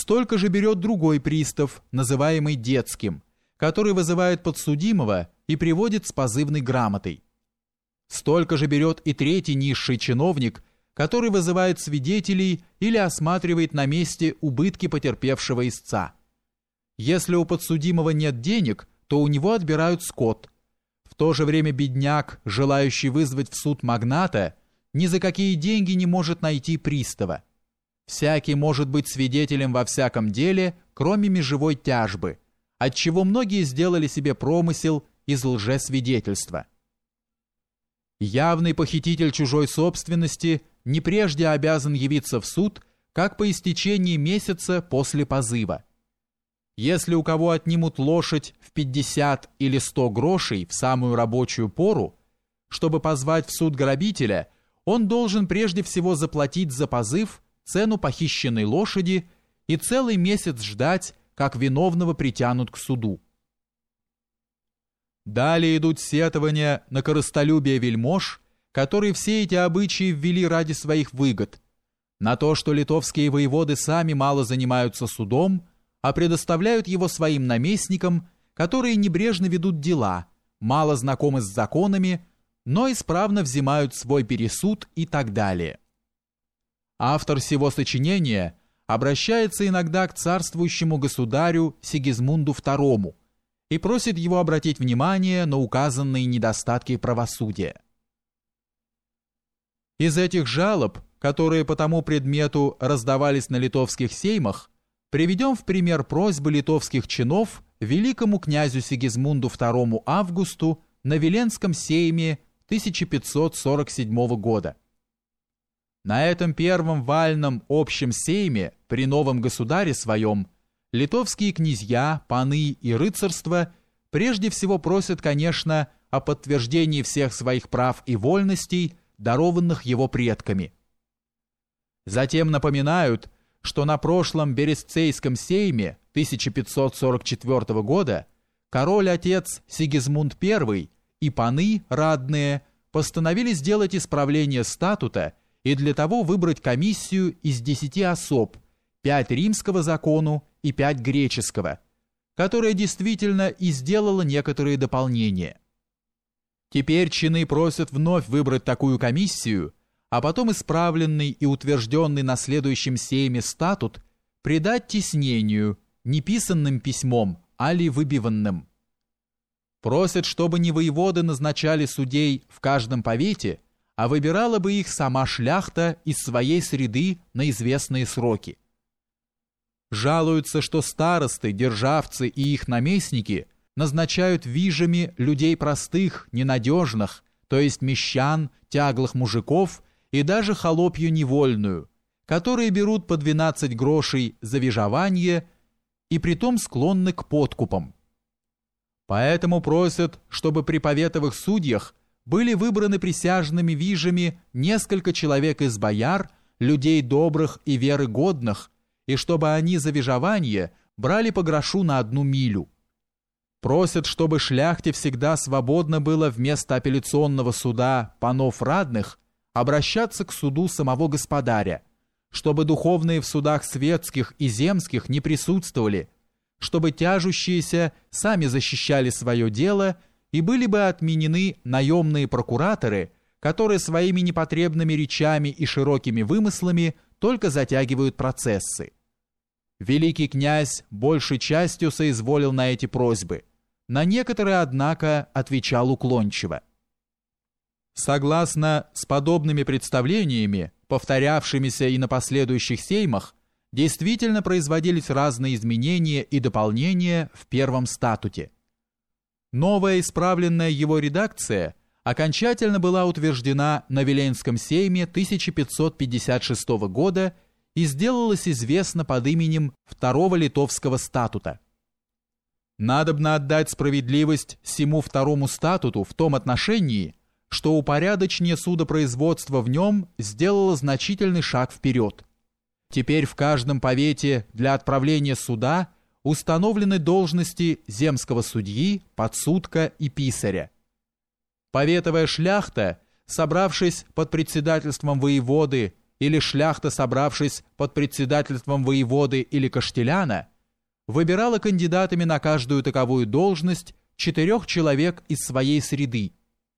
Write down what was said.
столько же берет другой пристав, называемый детским, который вызывает подсудимого и приводит с позывной грамотой. Столько же берет и третий низший чиновник, который вызывает свидетелей или осматривает на месте убытки потерпевшего истца. Если у подсудимого нет денег, то у него отбирают скот. В то же время бедняк, желающий вызвать в суд магната, ни за какие деньги не может найти пристава. Всякий может быть свидетелем во всяком деле, кроме межевой тяжбы, отчего многие сделали себе промысел из лжесвидетельства. Явный похититель чужой собственности не прежде обязан явиться в суд, как по истечении месяца после позыва. Если у кого отнимут лошадь в 50 или 100 грошей в самую рабочую пору, чтобы позвать в суд грабителя, он должен прежде всего заплатить за позыв цену похищенной лошади и целый месяц ждать, как виновного притянут к суду. Далее идут сетования на корыстолюбие вельмож, которые все эти обычаи ввели ради своих выгод, на то, что литовские воеводы сами мало занимаются судом, а предоставляют его своим наместникам, которые небрежно ведут дела, мало знакомы с законами, но исправно взимают свой пересуд и так далее. Автор всего сочинения обращается иногда к царствующему государю Сигизмунду II и просит его обратить внимание на указанные недостатки правосудия. Из этих жалоб, которые по тому предмету раздавались на литовских сеймах, приведем в пример просьбы литовских чинов великому князю Сигизмунду II Августу на Веленском сейме 1547 года. На этом первом вальном общем сейме при новом государе своем литовские князья, паны и рыцарство прежде всего просят, конечно, о подтверждении всех своих прав и вольностей, дарованных его предками. Затем напоминают, что на прошлом Берестцейском сейме 1544 года король-отец Сигизмунд I и паны радные постановили сделать исправление статута и для того выбрать комиссию из десяти особ, пять римского закону и пять греческого, которая действительно и сделала некоторые дополнения. Теперь чины просят вновь выбрать такую комиссию, а потом исправленный и утвержденный на следующем сейме статут придать теснению, не писанным письмом, а ли выбиванным. Просят, чтобы не воеводы назначали судей в каждом повете, а выбирала бы их сама шляхта из своей среды на известные сроки. Жалуются, что старосты, державцы и их наместники назначают вижами людей простых, ненадежных, то есть мещан, тяглых мужиков и даже холопью невольную, которые берут по 12 грошей за вижование и притом склонны к подкупам. Поэтому просят, чтобы при поветовых судьях были выбраны присяжными вижами несколько человек из бояр, людей добрых и веры годных, и чтобы они за вижование брали по грошу на одну милю. Просят, чтобы шляхте всегда свободно было вместо апелляционного суда панов радных обращаться к суду самого господаря, чтобы духовные в судах светских и земских не присутствовали, чтобы тяжущиеся сами защищали свое дело – и были бы отменены наемные прокураторы, которые своими непотребными речами и широкими вымыслами только затягивают процессы. Великий князь большей частью соизволил на эти просьбы, на некоторые, однако, отвечал уклончиво. Согласно с подобными представлениями, повторявшимися и на последующих сеймах, действительно производились разные изменения и дополнения в первом статуте – Новая исправленная его редакция окончательно была утверждена на Веленском сейме 1556 года и сделалась известна под именем Второго Литовского статута. Надобно отдать справедливость всему второму статуту в том отношении, что упорядочение судопроизводства в нем сделало значительный шаг вперед. Теперь в каждом повете для отправления суда – установлены должности земского судьи, подсудка и писаря. Поветовая шляхта, собравшись под председательством воеводы или шляхта, собравшись под председательством воеводы или каштеляна, выбирала кандидатами на каждую таковую должность четырех человек из своей среды,